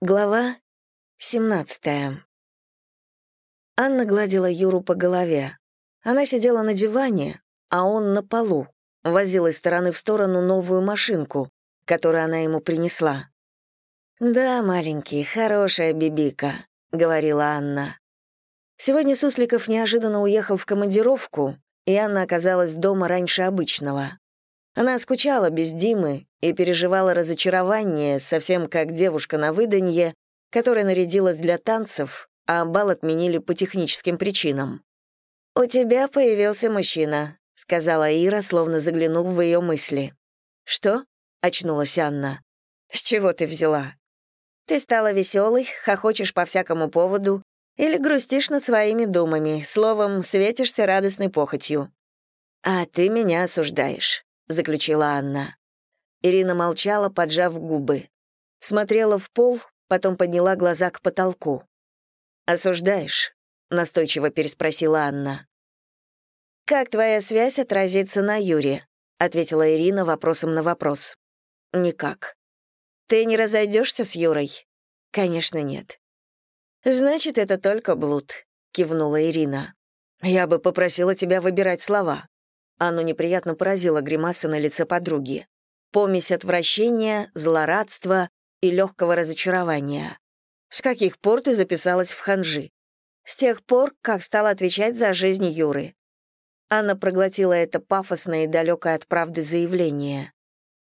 Глава 17 Анна гладила Юру по голове. Она сидела на диване, а он на полу, возил из стороны в сторону новую машинку, которую она ему принесла. «Да, маленький, хорошая бибика», — говорила Анна. Сегодня Сусликов неожиданно уехал в командировку, и Анна оказалась дома раньше обычного. Она скучала без Димы и переживала разочарование, совсем как девушка на выданье, которая нарядилась для танцев, а бал отменили по техническим причинам. «У тебя появился мужчина», — сказала Ира, словно заглянув в ее мысли. «Что?» — очнулась Анна. «С чего ты взяла?» «Ты стала веселой, хохочешь по всякому поводу или грустишь над своими думами, словом, светишься радостной похотью». «А ты меня осуждаешь», — заключила Анна. Ирина молчала, поджав губы. Смотрела в пол, потом подняла глаза к потолку. «Осуждаешь?» — настойчиво переспросила Анна. «Как твоя связь отразится на Юре?» — ответила Ирина вопросом на вопрос. «Никак». «Ты не разойдешься с Юрой?» «Конечно, нет». «Значит, это только блуд», — кивнула Ирина. «Я бы попросила тебя выбирать слова». Анну неприятно поразила гримаса на лице подруги помесь отвращения, злорадства и легкого разочарования. С каких пор ты записалась в ханжи? С тех пор, как стала отвечать за жизнь Юры. Анна проглотила это пафосное и далекое от правды заявление.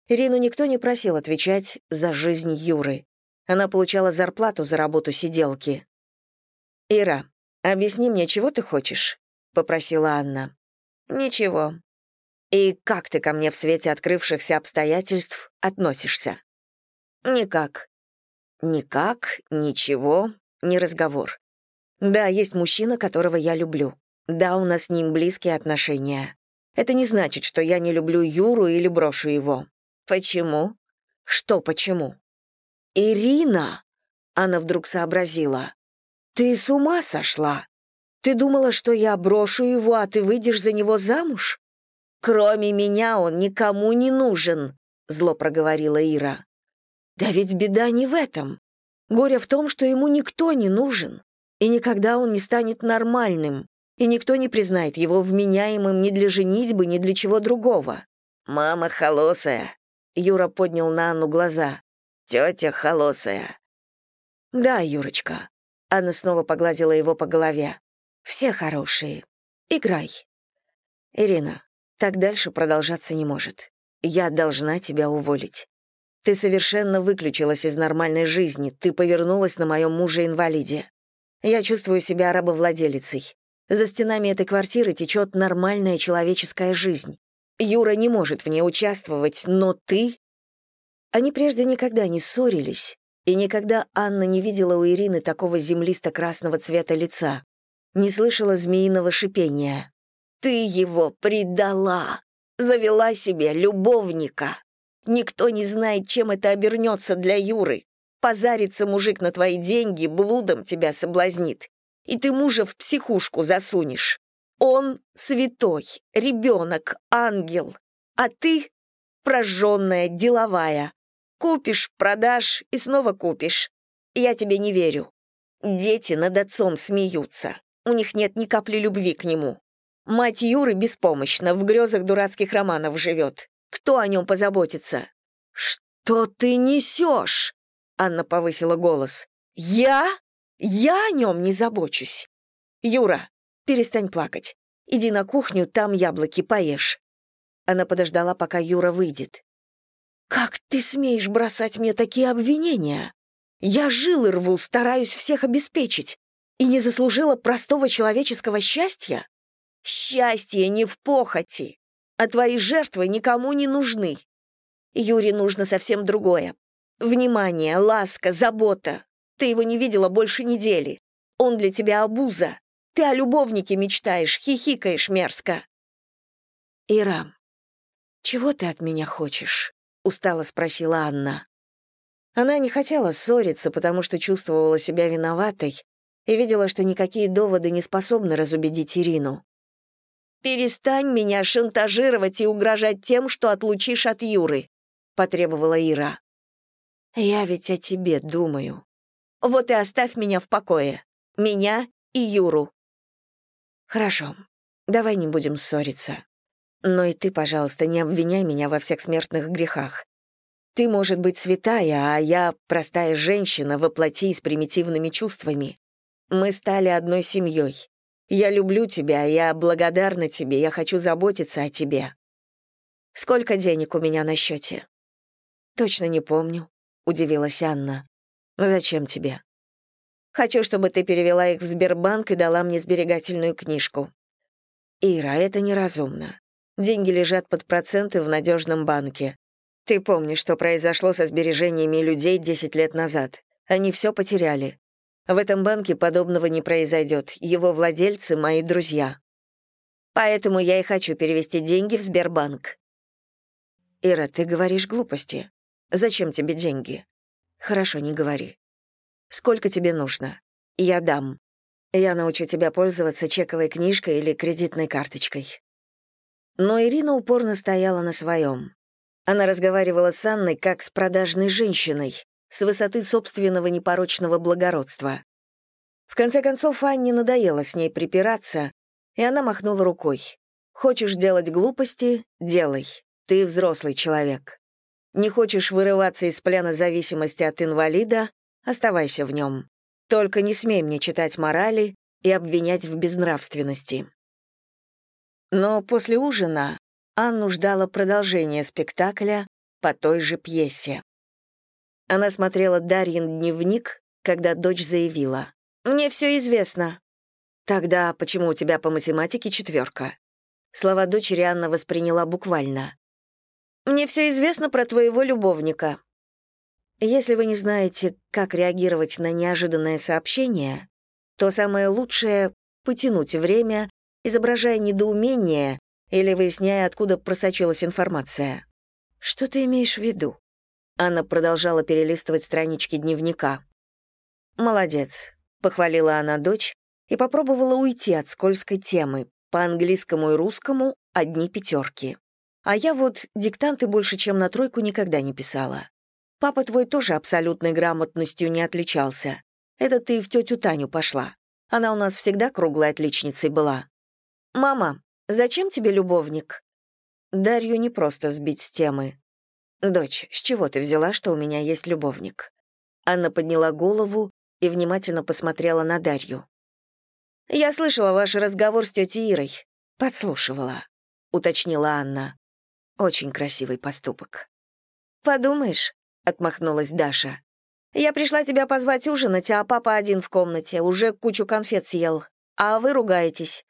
Ирину никто не просил отвечать за жизнь Юры. Она получала зарплату за работу сиделки. «Ира, объясни мне, чего ты хочешь?» — попросила Анна. «Ничего. И как ты ко мне в свете открывшихся обстоятельств относишься? Никак. Никак, ничего, не разговор. Да, есть мужчина, которого я люблю. Да, у нас с ним близкие отношения. Это не значит, что я не люблю Юру или брошу его. Почему? Что почему? Ирина! Она вдруг сообразила. Ты с ума сошла? Ты думала, что я брошу его, а ты выйдешь за него замуж? «Кроме меня он никому не нужен», — зло проговорила Ира. «Да ведь беда не в этом. Горе в том, что ему никто не нужен, и никогда он не станет нормальным, и никто не признает его вменяемым ни для женитьбы, ни для чего другого». «Мама холосая», — Юра поднял на Анну глаза. «Тетя холосая». «Да, Юрочка», — Анна снова погладила его по голове. «Все хорошие. Играй». «Ирина, так дальше продолжаться не может. Я должна тебя уволить. Ты совершенно выключилась из нормальной жизни, ты повернулась на моем муже-инвалиде. Я чувствую себя рабовладелицей. За стенами этой квартиры течет нормальная человеческая жизнь. Юра не может в ней участвовать, но ты... Они прежде никогда не ссорились, и никогда Анна не видела у Ирины такого землисто-красного цвета лица, не слышала змеиного шипения. Ты его предала, завела себе любовника. Никто не знает, чем это обернется для Юры. Позарится мужик на твои деньги, блудом тебя соблазнит. И ты мужа в психушку засунешь. Он святой, ребенок, ангел. А ты прожженная, деловая. Купишь, продашь и снова купишь. Я тебе не верю. Дети над отцом смеются. У них нет ни капли любви к нему. Мать Юры беспомощна, в грезах дурацких романов живет. Кто о нем позаботится?» «Что ты несешь?» Анна повысила голос. «Я? Я о нем не забочусь. Юра, перестань плакать. Иди на кухню, там яблоки поешь». Она подождала, пока Юра выйдет. «Как ты смеешь бросать мне такие обвинения? Я жил и рву, стараюсь всех обеспечить. И не заслужила простого человеческого счастья? Счастье не в похоти, а твои жертвы никому не нужны. Юре нужно совсем другое. Внимание, ласка, забота. Ты его не видела больше недели. Он для тебя обуза. Ты о любовнике мечтаешь, хихикаешь мерзко. «Ира, чего ты от меня хочешь?» — устало спросила Анна. Она не хотела ссориться, потому что чувствовала себя виноватой и видела, что никакие доводы не способны разубедить Ирину. «Перестань меня шантажировать и угрожать тем, что отлучишь от Юры», — потребовала Ира. «Я ведь о тебе думаю», Вот и оставь меня в покое. Меня и Юру». «Хорошо, давай не будем ссориться. Но и ты, пожалуйста, не обвиняй меня во всех смертных грехах. Ты, может быть, святая, а я простая женщина, воплоти с примитивными чувствами. Мы стали одной семьей. Я люблю тебя, я благодарна тебе, я хочу заботиться о тебе. Сколько денег у меня на счете? Точно не помню, удивилась Анна. Зачем тебе? Хочу, чтобы ты перевела их в Сбербанк и дала мне сберегательную книжку. Ира, это неразумно. Деньги лежат под проценты в надежном банке. Ты помнишь, что произошло со сбережениями людей 10 лет назад. Они все потеряли. В этом банке подобного не произойдет. Его владельцы — мои друзья. Поэтому я и хочу перевести деньги в Сбербанк. Ира, ты говоришь глупости. Зачем тебе деньги? Хорошо, не говори. Сколько тебе нужно? Я дам. Я научу тебя пользоваться чековой книжкой или кредитной карточкой. Но Ирина упорно стояла на своем. Она разговаривала с Анной как с продажной женщиной, с высоты собственного непорочного благородства. В конце концов, Анне надоело с ней припираться, и она махнула рукой. «Хочешь делать глупости — делай. Ты взрослый человек. Не хочешь вырываться из плена зависимости от инвалида — оставайся в нем. Только не смей мне читать морали и обвинять в безнравственности». Но после ужина Анну ждало продолжение спектакля по той же пьесе. Она смотрела Дарьин дневник, когда дочь заявила. «Мне все известно». «Тогда почему у тебя по математике четверка?» Слова дочери Анна восприняла буквально. «Мне все известно про твоего любовника». Если вы не знаете, как реагировать на неожиданное сообщение, то самое лучшее — потянуть время, изображая недоумение или выясняя, откуда просочилась информация. «Что ты имеешь в виду?» Анна продолжала перелистывать странички дневника. «Молодец», — похвалила она дочь и попробовала уйти от скользкой темы. По английскому и русскому — одни пятерки. А я вот диктанты больше, чем на тройку, никогда не писала. Папа твой тоже абсолютной грамотностью не отличался. Это ты в тетю Таню пошла. Она у нас всегда круглой отличницей была. «Мама, зачем тебе любовник?» Дарью не просто сбить с темы. «Дочь, с чего ты взяла, что у меня есть любовник?» Анна подняла голову и внимательно посмотрела на Дарью. «Я слышала ваш разговор с тетей Ирой. Подслушивала», — уточнила Анна. «Очень красивый поступок». «Подумаешь», — отмахнулась Даша. «Я пришла тебя позвать ужинать, а папа один в комнате, уже кучу конфет съел. А вы ругаетесь.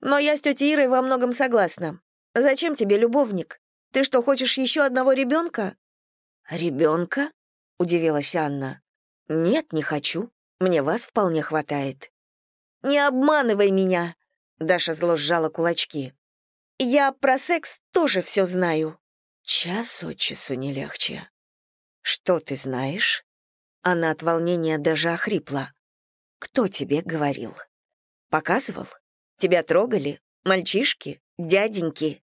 Но я с тетей Ирой во многом согласна. Зачем тебе любовник? Ты что, хочешь еще одного ребенка? Ребенка? удивилась Анна. Нет, не хочу. Мне вас вполне хватает. Не обманывай меня, Даша зло сжала кулачки. Я про секс тоже все знаю. Час от часу не легче. Что ты знаешь? Она от волнения даже охрипла. Кто тебе говорил? Показывал? Тебя трогали? Мальчишки? Дяденьки?»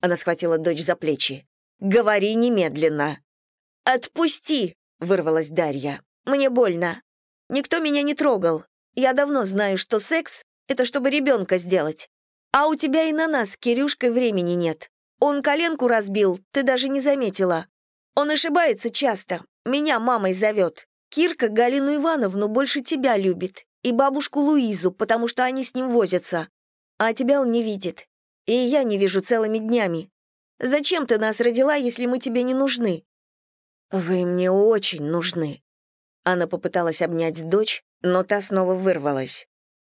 Она схватила дочь за плечи. «Говори немедленно!» «Отпусти!» — вырвалась Дарья. «Мне больно. Никто меня не трогал. Я давно знаю, что секс — это чтобы ребенка сделать. А у тебя и на нас с Кирюшкой времени нет. Он коленку разбил, ты даже не заметила. Он ошибается часто. Меня мамой зовет. Кирка Галину Ивановну больше тебя любит. И бабушку Луизу, потому что они с ним возятся а тебя он не видит. И я не вижу целыми днями. Зачем ты нас родила, если мы тебе не нужны?» «Вы мне очень нужны». Она попыталась обнять дочь, но та снова вырвалась.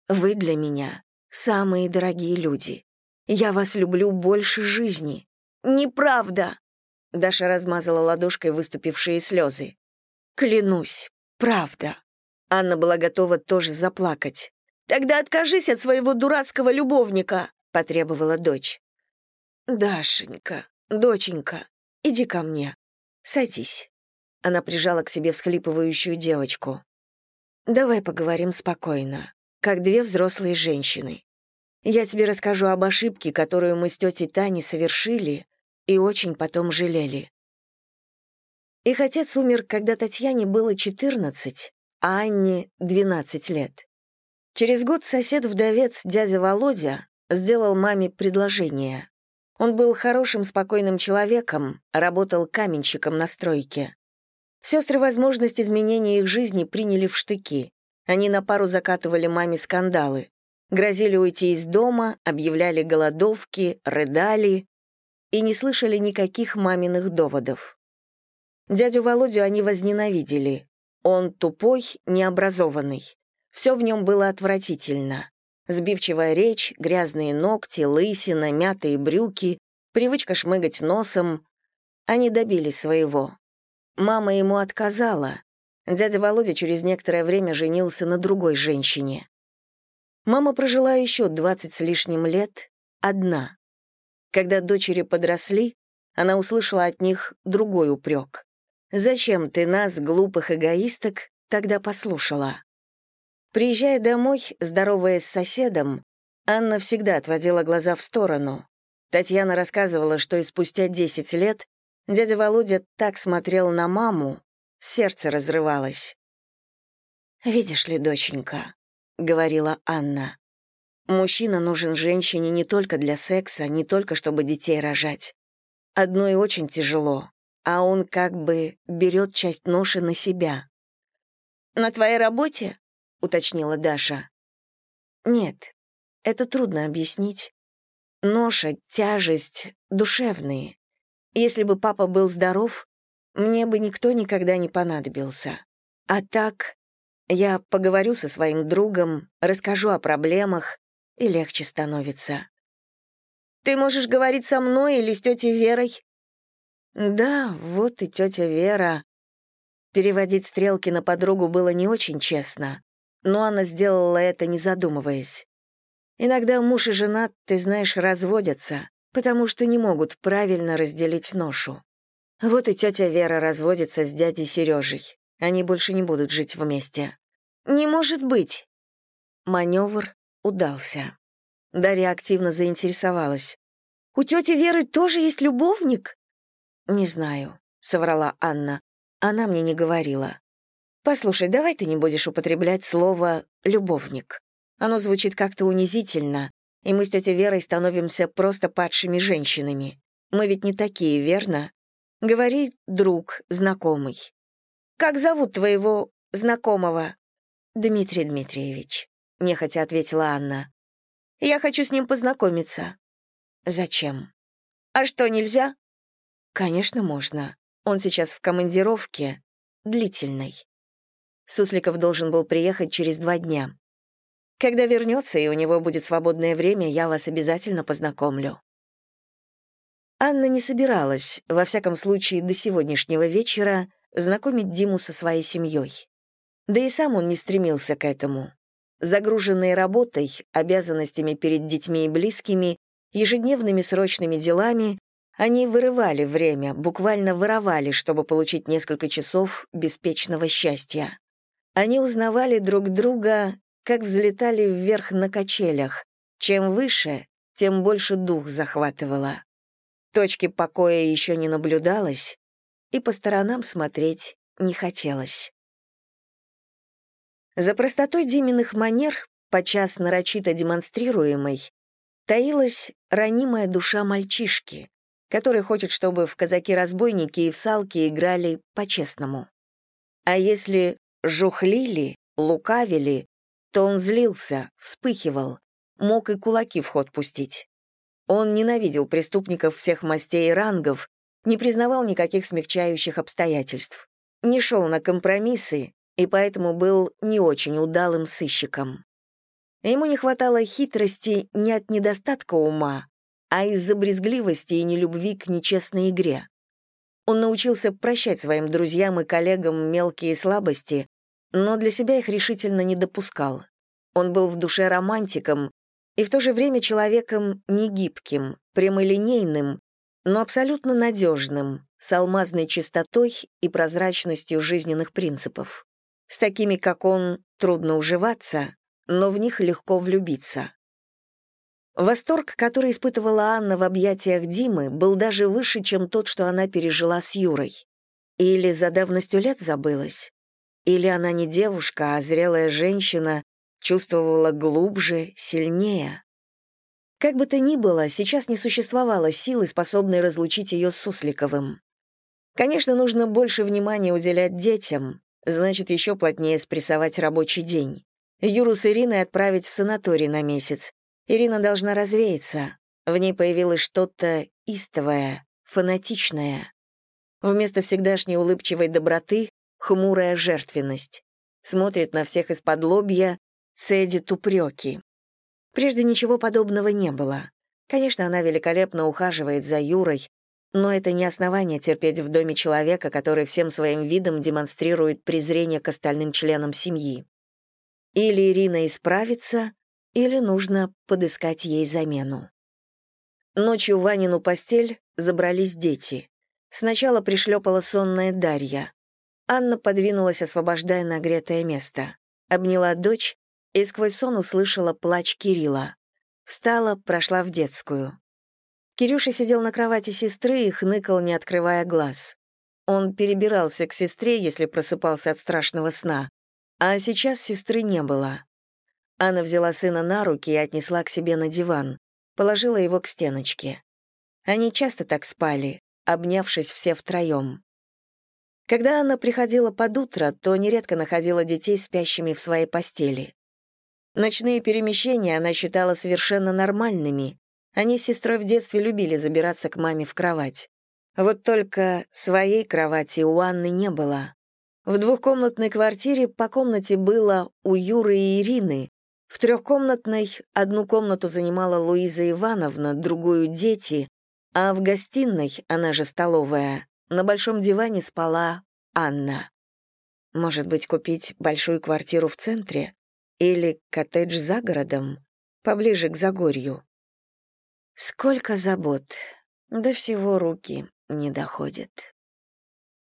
«Вы для меня самые дорогие люди. Я вас люблю больше жизни». «Неправда!» Даша размазала ладошкой выступившие слезы. «Клянусь, правда». Анна была готова тоже заплакать. «Тогда откажись от своего дурацкого любовника», — потребовала дочь. «Дашенька, доченька, иди ко мне. Садись». Она прижала к себе всхлипывающую девочку. «Давай поговорим спокойно, как две взрослые женщины. Я тебе расскажу об ошибке, которую мы с тетей Таней совершили и очень потом жалели. Их отец умер, когда Татьяне было 14, а Анне — 12 лет. Через год сосед-вдовец, дядя Володя, сделал маме предложение. Он был хорошим, спокойным человеком, работал каменщиком на стройке. Сестры возможность изменения их жизни приняли в штыки. Они на пару закатывали маме скандалы. Грозили уйти из дома, объявляли голодовки, рыдали и не слышали никаких маминых доводов. Дядю Володю они возненавидели. Он тупой, необразованный. Все в нем было отвратительно. Сбивчивая речь, грязные ногти, лысина, мятые брюки, привычка шмыгать носом. Они добились своего. Мама ему отказала. Дядя Володя через некоторое время женился на другой женщине. Мама прожила еще двадцать с лишним лет, одна. Когда дочери подросли, она услышала от них другой упрек. «Зачем ты нас, глупых эгоисток, тогда послушала?» Приезжая домой, здороваясь с соседом, Анна всегда отводила глаза в сторону. Татьяна рассказывала, что и спустя 10 лет дядя Володя так смотрел на маму, сердце разрывалось. «Видишь ли, доченька», — говорила Анна, «мужчина нужен женщине не только для секса, не только чтобы детей рожать. Одной очень тяжело, а он как бы берет часть ноши на себя». «На твоей работе?» — уточнила Даша. «Нет, это трудно объяснить. Ноша, тяжесть, душевные. Если бы папа был здоров, мне бы никто никогда не понадобился. А так, я поговорю со своим другом, расскажу о проблемах, и легче становится. Ты можешь говорить со мной или с тетей Верой? Да, вот и тетя Вера. Переводить стрелки на подругу было не очень честно но она сделала это, не задумываясь. Иногда муж и жена, ты знаешь, разводятся, потому что не могут правильно разделить ношу. Вот и тетя Вера разводится с дядей Сережей. Они больше не будут жить вместе. «Не может быть!» Маневр удался. Дарья активно заинтересовалась. «У тети Веры тоже есть любовник?» «Не знаю», — соврала Анна. Она мне не говорила. «Послушай, давай ты не будешь употреблять слово «любовник». Оно звучит как-то унизительно, и мы с тетей Верой становимся просто падшими женщинами. Мы ведь не такие, верно? Говори «друг», «знакомый». «Как зовут твоего знакомого?» «Дмитрий Дмитриевич», — нехотя ответила Анна. «Я хочу с ним познакомиться». «Зачем?» «А что, нельзя?» «Конечно, можно. Он сейчас в командировке, длительной. Сусликов должен был приехать через два дня. Когда вернется и у него будет свободное время, я вас обязательно познакомлю». Анна не собиралась, во всяком случае до сегодняшнего вечера, знакомить Диму со своей семьей. Да и сам он не стремился к этому. Загруженные работой, обязанностями перед детьми и близкими, ежедневными срочными делами, они вырывали время, буквально воровали, чтобы получить несколько часов беспечного счастья. Они узнавали друг друга, как взлетали вверх на качелях. Чем выше, тем больше дух захватывало. Точки покоя еще не наблюдалось, и по сторонам смотреть не хотелось. За простотой Диминых манер, подчас нарочито демонстрируемой, таилась ранимая душа мальчишки, который хочет, чтобы в казаки-разбойники и в салки играли по-честному. А если жухлили, лукавили, то он злился, вспыхивал, мог и кулаки в ход пустить. Он ненавидел преступников всех мастей и рангов, не признавал никаких смягчающих обстоятельств, не шел на компромиссы и поэтому был не очень удалым сыщиком. Ему не хватало хитрости не от недостатка ума, а из-за брезгливости и нелюбви к нечестной игре. Он научился прощать своим друзьям и коллегам мелкие слабости, но для себя их решительно не допускал. Он был в душе романтиком и в то же время человеком негибким, прямолинейным, но абсолютно надежным, с алмазной чистотой и прозрачностью жизненных принципов. С такими, как он, трудно уживаться, но в них легко влюбиться. Восторг, который испытывала Анна в объятиях Димы, был даже выше, чем тот, что она пережила с Юрой. Или за давностью лет забылась. Или она не девушка, а зрелая женщина, чувствовала глубже, сильнее? Как бы то ни было, сейчас не существовало силы, способной разлучить ее с Сусликовым. Конечно, нужно больше внимания уделять детям, значит, еще плотнее спрессовать рабочий день. Юру с Ириной отправить в санаторий на месяц. Ирина должна развеяться. В ней появилось что-то истовое, фанатичное. Вместо всегдашней улыбчивой доброты — хмурая жертвенность. Смотрит на всех из-под лобья, цедит упреки. Прежде ничего подобного не было. Конечно, она великолепно ухаживает за Юрой, но это не основание терпеть в доме человека, который всем своим видом демонстрирует презрение к остальным членам семьи. Или Ирина исправится, или нужно подыскать ей замену. Ночью в Ванину постель забрались дети. Сначала пришлепала сонная Дарья. Анна подвинулась, освобождая нагретое место. Обняла дочь и сквозь сон услышала плач Кирилла. Встала, прошла в детскую. Кирюша сидел на кровати сестры и хныкал, не открывая глаз. Он перебирался к сестре, если просыпался от страшного сна. А сейчас сестры не было. Анна взяла сына на руки и отнесла к себе на диван положила его к стеночке. Они часто так спали, обнявшись все втроем. Когда она приходила под утро, то нередко находила детей спящими в своей постели. Ночные перемещения она считала совершенно нормальными. Они с сестрой в детстве любили забираться к маме в кровать. Вот только своей кровати у Анны не было. В двухкомнатной квартире по комнате было у Юры и Ирины, в трехкомнатной одну комнату занимала Луиза Ивановна, другую — дети, а в гостиной, она же столовая, на большом диване спала Анна. Может быть, купить большую квартиру в центре? Или коттедж за городом, поближе к Загорью? Сколько забот, до всего руки не доходят.